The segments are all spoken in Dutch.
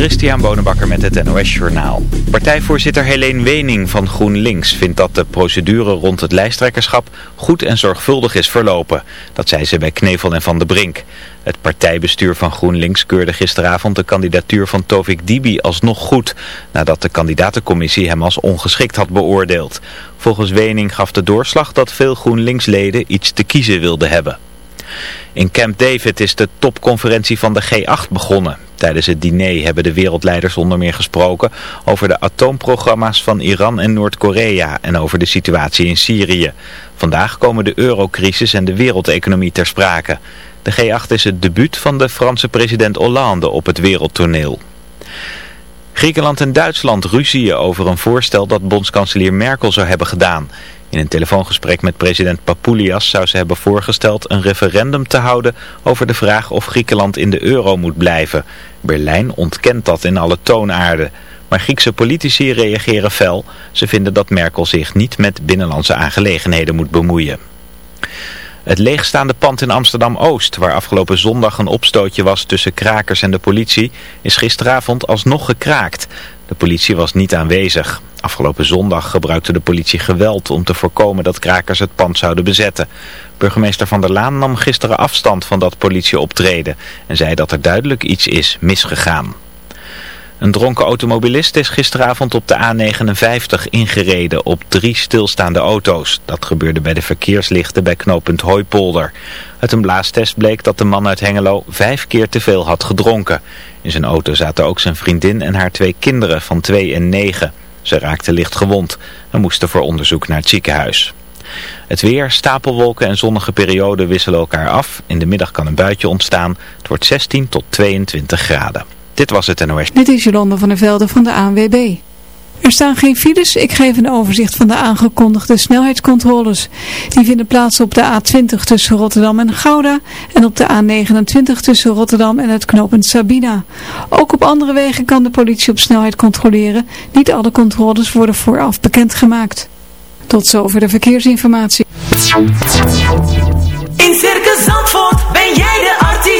Christian Bonenbakker met het NOS Journaal. Partijvoorzitter Helene Wening van GroenLinks vindt dat de procedure rond het lijsttrekkerschap goed en zorgvuldig is verlopen. Dat zei ze bij Knevel en Van de Brink. Het partijbestuur van GroenLinks keurde gisteravond de kandidatuur van Tovik Dibi alsnog goed, nadat de kandidatencommissie hem als ongeschikt had beoordeeld. Volgens Wening gaf de doorslag dat veel GroenLinks-leden iets te kiezen wilden hebben. In Camp David is de topconferentie van de G8 begonnen. Tijdens het diner hebben de wereldleiders onder meer gesproken over de atoomprogramma's van Iran en Noord-Korea en over de situatie in Syrië. Vandaag komen de eurocrisis en de wereldeconomie ter sprake. De G8 is het debuut van de Franse president Hollande op het wereldtoneel. Griekenland en Duitsland ruzieën over een voorstel dat bondskanselier Merkel zou hebben gedaan. In een telefoongesprek met president Papoulias zou ze hebben voorgesteld een referendum te houden over de vraag of Griekenland in de euro moet blijven. Berlijn ontkent dat in alle toonaarden. Maar Griekse politici reageren fel. Ze vinden dat Merkel zich niet met binnenlandse aangelegenheden moet bemoeien. Het leegstaande pand in Amsterdam-Oost, waar afgelopen zondag een opstootje was tussen krakers en de politie, is gisteravond alsnog gekraakt. De politie was niet aanwezig. Afgelopen zondag gebruikte de politie geweld om te voorkomen dat krakers het pand zouden bezetten. Burgemeester Van der Laan nam gisteren afstand van dat politieoptreden en zei dat er duidelijk iets is misgegaan. Een dronken automobilist is gisteravond op de A59 ingereden op drie stilstaande auto's. Dat gebeurde bij de verkeerslichten bij knooppunt Hooipolder. Uit een blaastest bleek dat de man uit Hengelo vijf keer te veel had gedronken. In zijn auto zaten ook zijn vriendin en haar twee kinderen van twee en negen. Ze raakten licht gewond en moesten voor onderzoek naar het ziekenhuis. Het weer, stapelwolken en zonnige perioden wisselen elkaar af. In de middag kan een buitje ontstaan. Het wordt 16 tot 22 graden. Dit was het NOS. Dit is Jolanda van der Velde van de ANWB. Er staan geen files. Ik geef een overzicht van de aangekondigde snelheidscontroles. Die vinden plaats op de A20 tussen Rotterdam en Gouda en op de A29 tussen Rotterdam en het knooppunt Sabina. Ook op andere wegen kan de politie op snelheid controleren. Niet alle controles worden vooraf bekendgemaakt. Tot zover de verkeersinformatie. In Circus Zandvoort ben jij de artiest.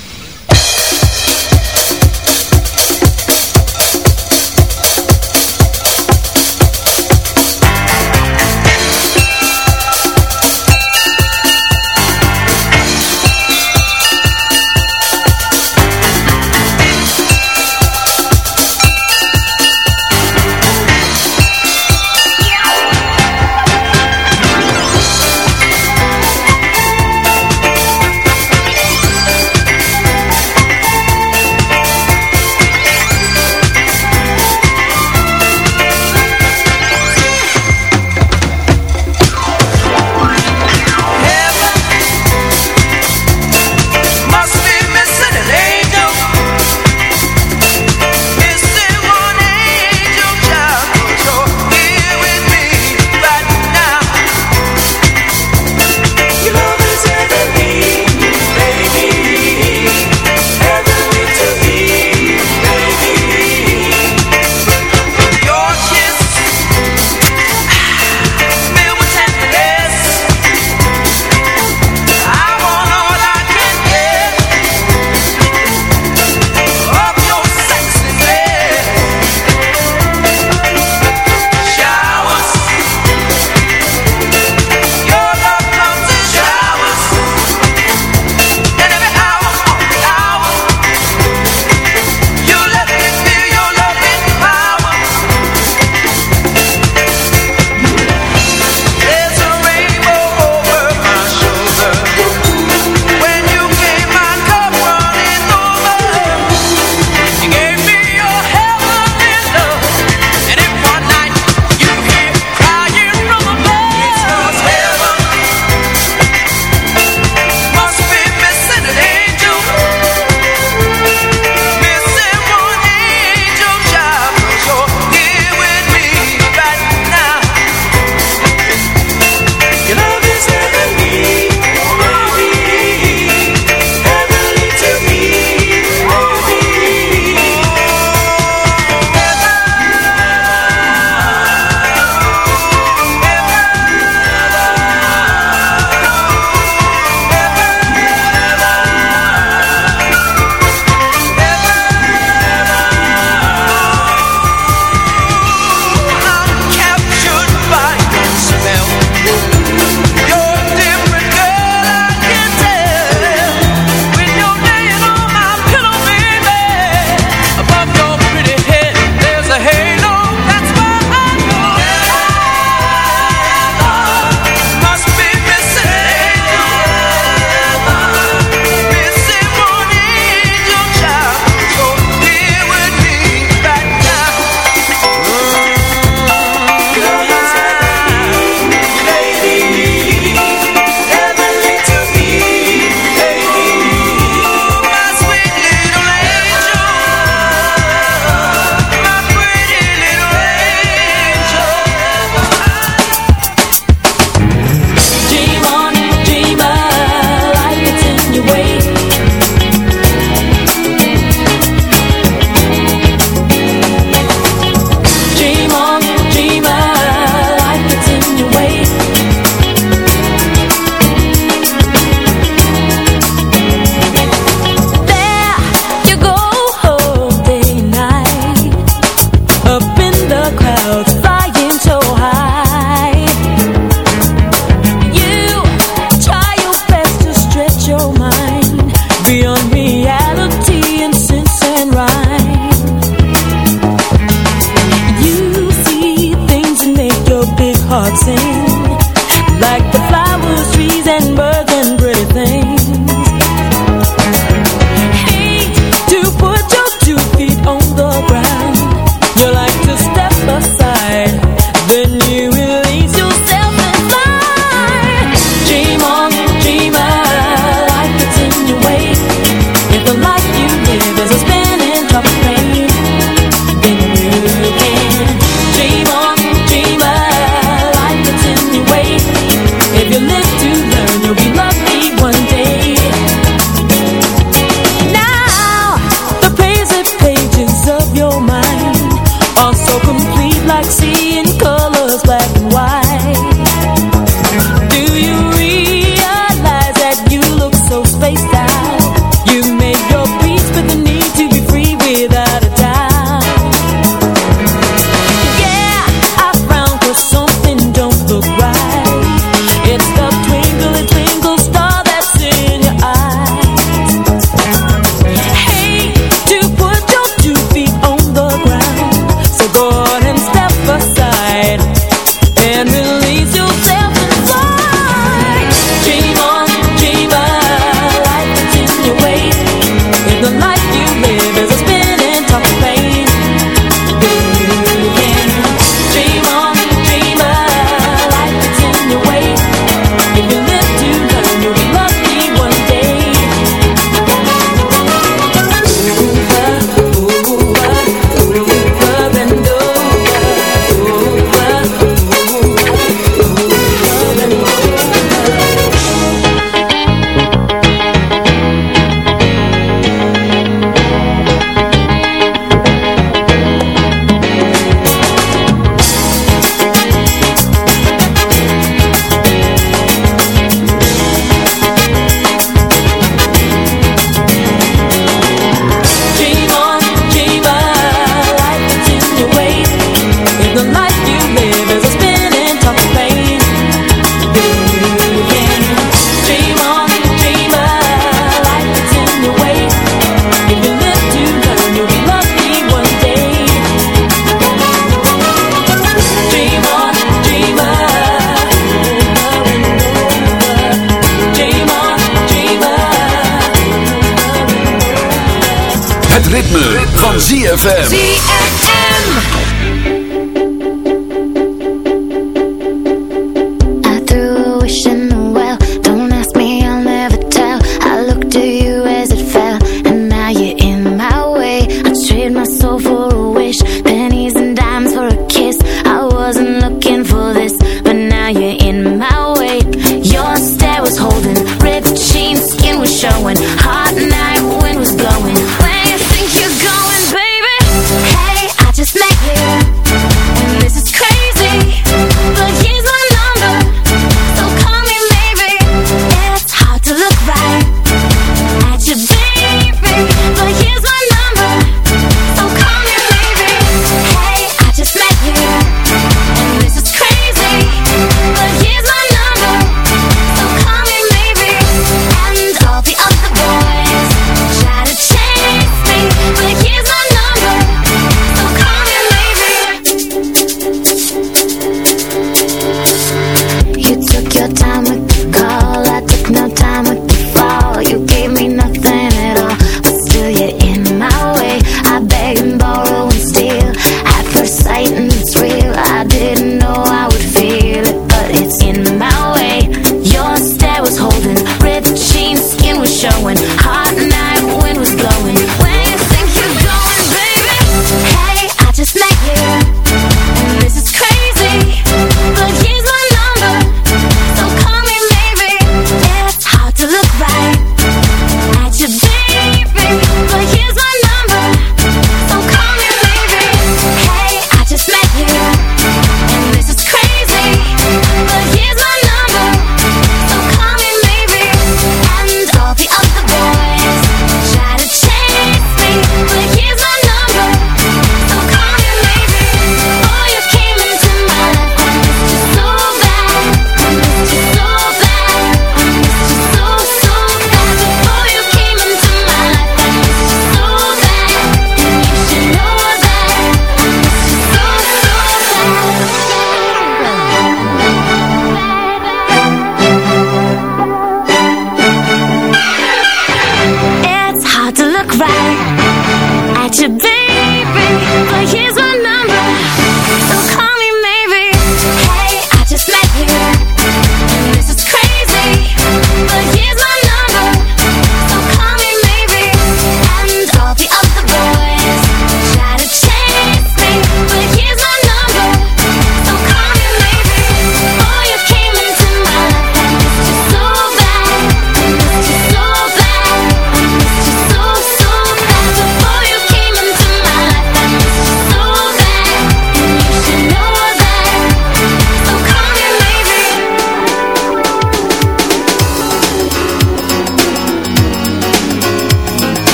look right at your baby.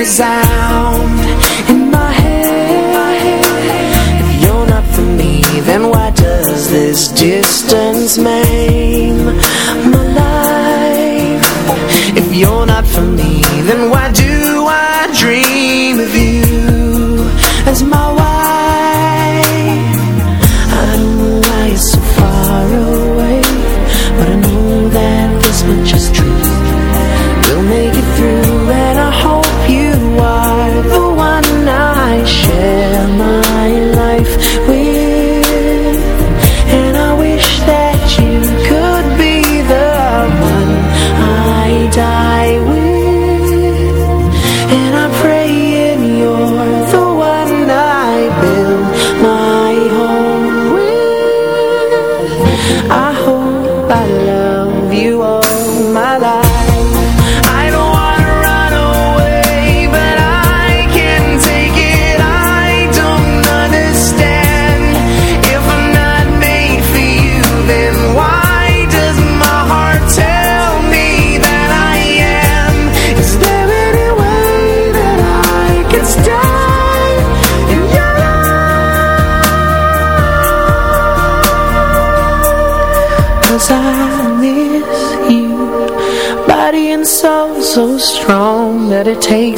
resound in my head If you're not for me, then why does this distance maim?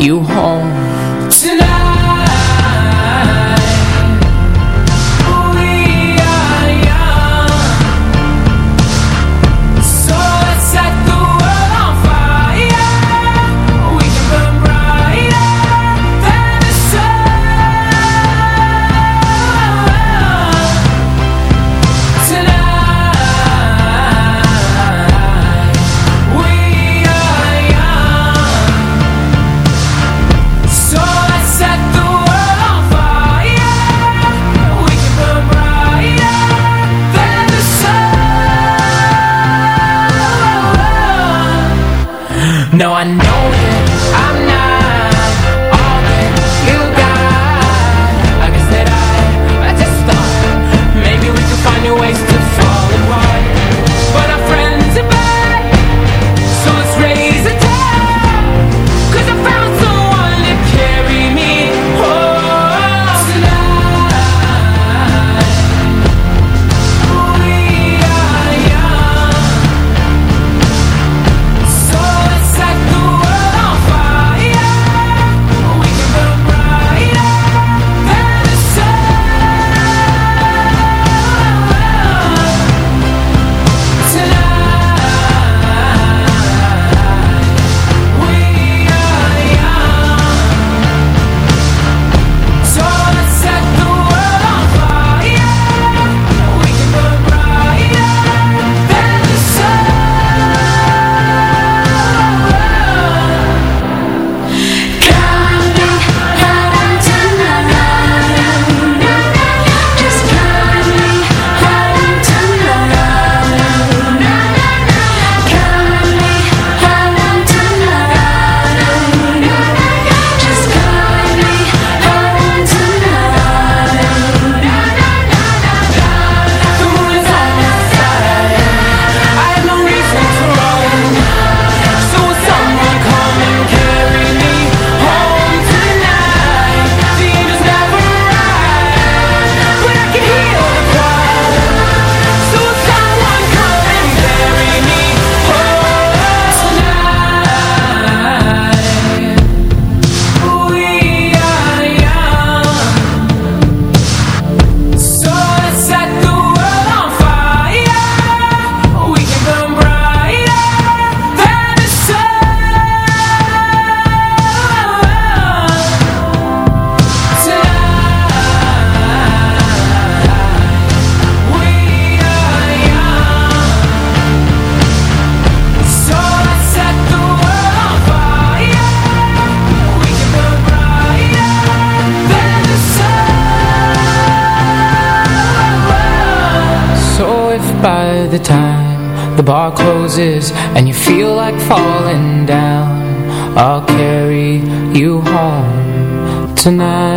you home. tonight.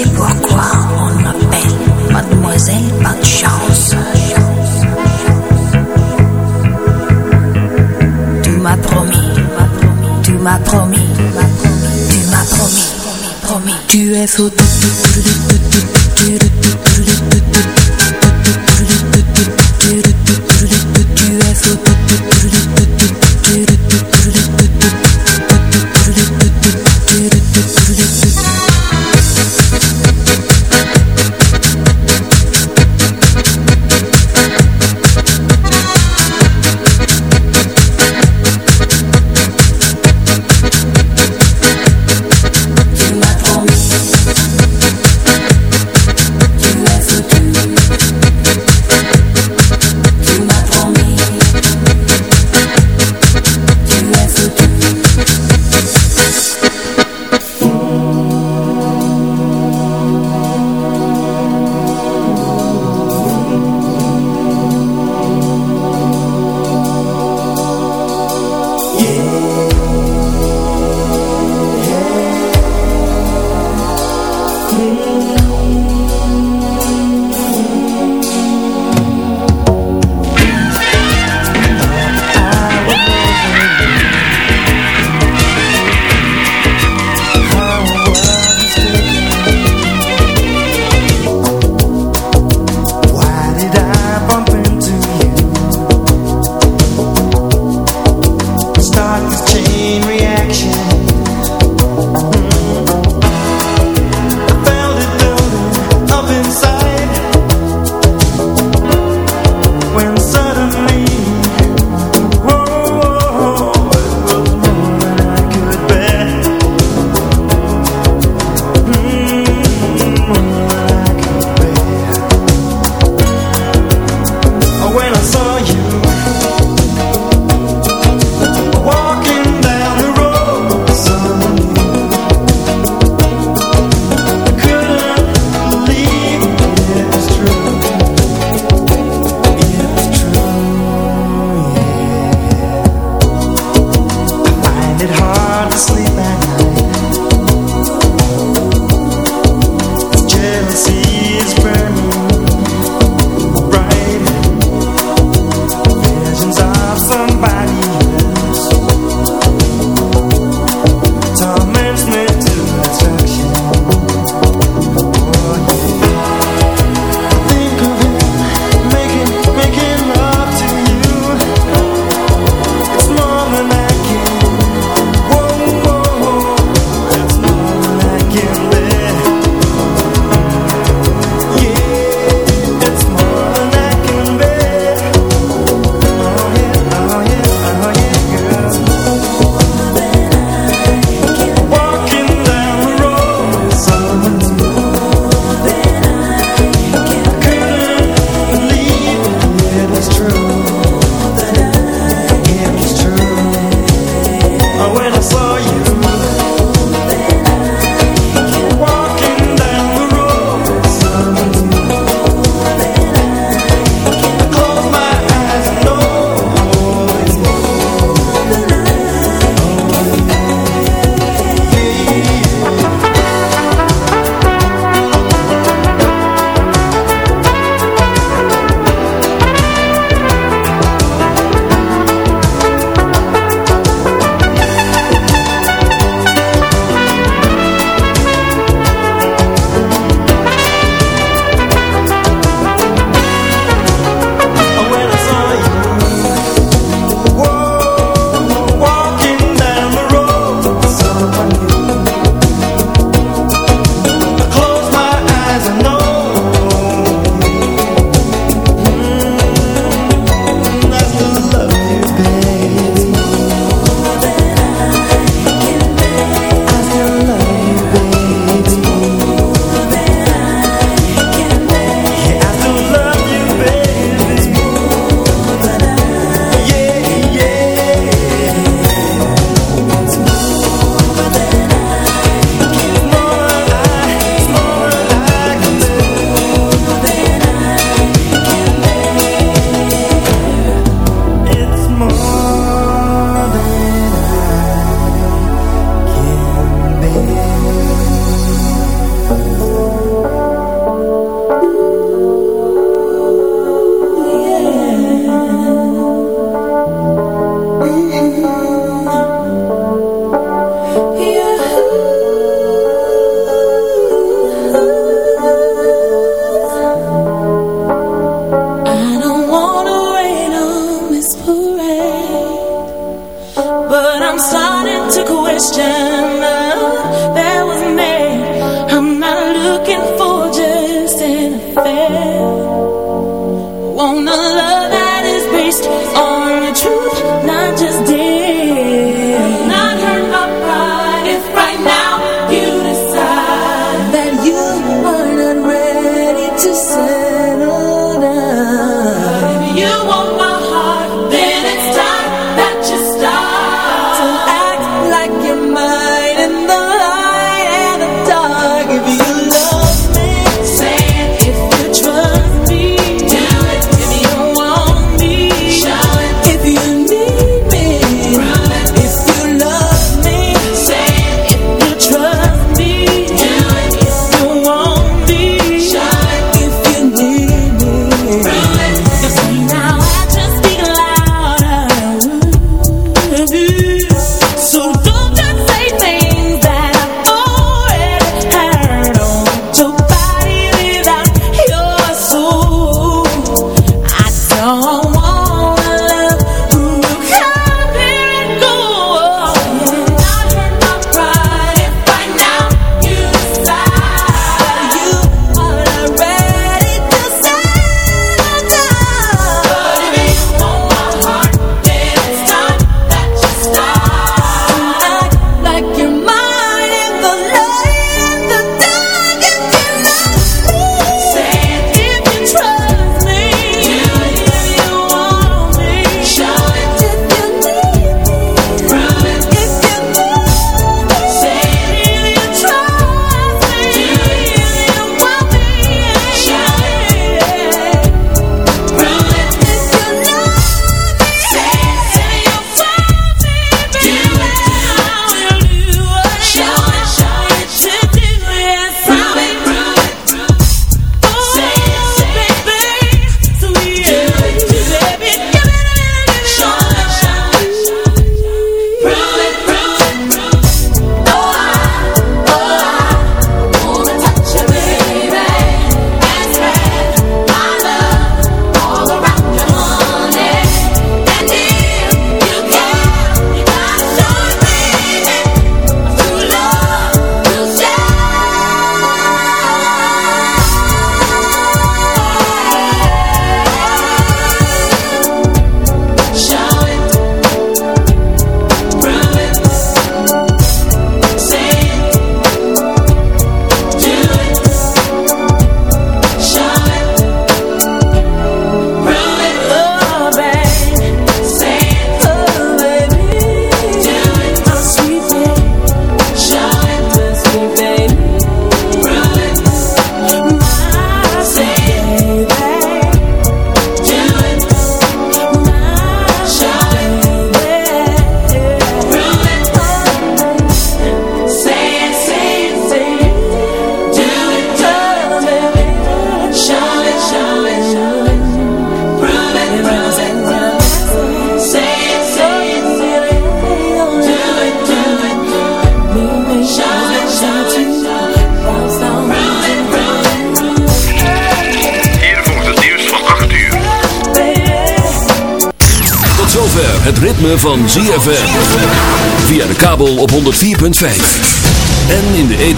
savez pourquoi on m'appelle Mademoiselle Pas de chance. Tu m'as promis, tu m'as promis, tu m'as promis, promis, tu es faux.